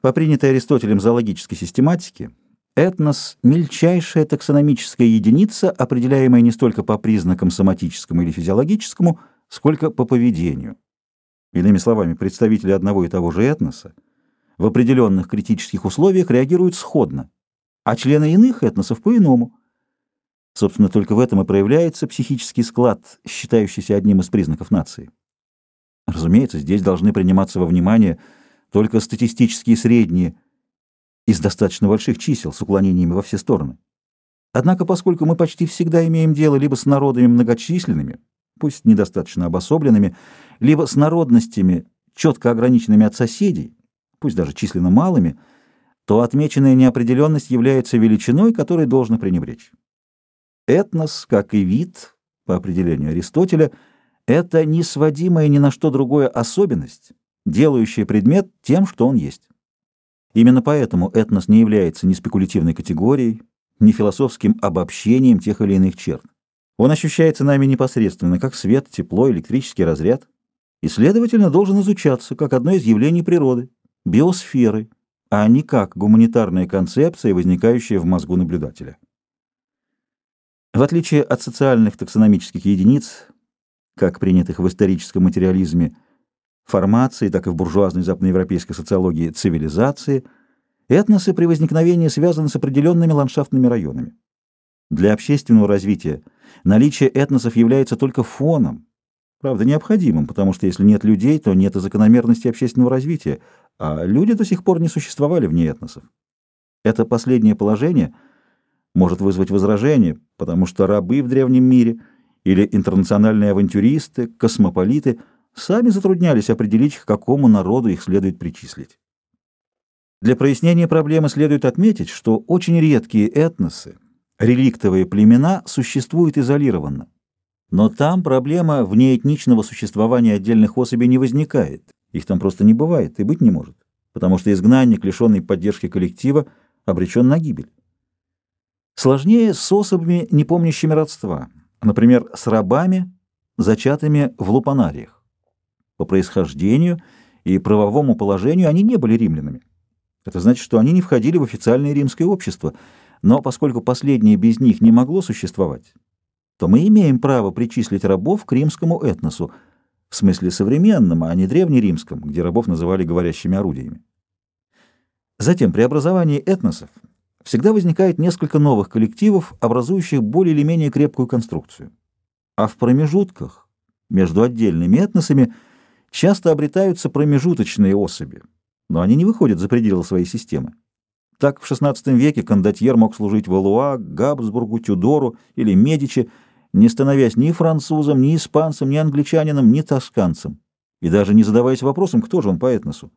По принятой Аристотелем зоологической систематике, этнос – мельчайшая таксономическая единица, определяемая не столько по признакам соматическому или физиологическому, сколько по поведению. Иными словами, представители одного и того же этноса в определенных критических условиях реагируют сходно, а члены иных этносов по-иному. Собственно, только в этом и проявляется психический склад, считающийся одним из признаков нации. Разумеется, здесь должны приниматься во внимание только статистические средние из достаточно больших чисел с уклонениями во все стороны. Однако, поскольку мы почти всегда имеем дело либо с народами многочисленными, пусть недостаточно обособленными, либо с народностями, четко ограниченными от соседей, пусть даже численно малыми, то отмеченная неопределенность является величиной, которой должно пренебречь. Этнос, как и вид, по определению Аристотеля, это несводимая ни на что другое особенность, делающая предмет тем, что он есть. Именно поэтому этнос не является ни спекулятивной категорией, ни философским обобщением тех или иных черт. Он ощущается нами непосредственно, как свет, тепло, электрический разряд, и, следовательно, должен изучаться как одно из явлений природы, биосферы, а не как гуманитарная концепция, возникающая в мозгу наблюдателя. В отличие от социальных таксономических единиц, как принятых в историческом материализме формации, так и в буржуазной западноевропейской социологии цивилизации, этносы при возникновении связаны с определенными ландшафтными районами. Для общественного развития наличие этносов является только фоном, правда необходимым, потому что если нет людей, то нет и закономерности общественного развития, а люди до сих пор не существовали вне этносов. Это последнее положение может вызвать возражение, потому что рабы в древнем мире – или интернациональные авантюристы, космополиты сами затруднялись определить, к какому народу их следует причислить. Для прояснения проблемы следует отметить, что очень редкие этносы, реликтовые племена, существуют изолированно. Но там проблема внеэтничного существования отдельных особей не возникает, их там просто не бывает и быть не может, потому что изгнанник, лишенный поддержки коллектива, обречен на гибель. Сложнее с особами, не помнящими родства – например, с рабами, зачатыми в лупанариях. По происхождению и правовому положению они не были римлянами. Это значит, что они не входили в официальное римское общество, но поскольку последнее без них не могло существовать, то мы имеем право причислить рабов к римскому этносу, в смысле современном, а не древнеримском, где рабов называли говорящими орудиями. Затем, при образовании этносов всегда возникает несколько новых коллективов, образующих более или менее крепкую конструкцию. А в промежутках между отдельными этносами часто обретаются промежуточные особи, но они не выходят за пределы своей системы. Так в XVI веке кондотьер мог служить Валуа, Габсбургу, Тюдору или Медичи, не становясь ни французом, ни испанцем, ни англичанином, ни тосканцем, и даже не задаваясь вопросом, кто же он по этносу.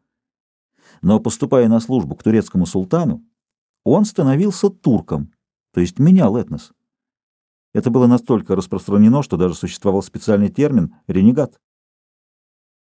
Но поступая на службу к турецкому султану, он становился турком, то есть менял этнос. Это было настолько распространено, что даже существовал специальный термин «ренегат».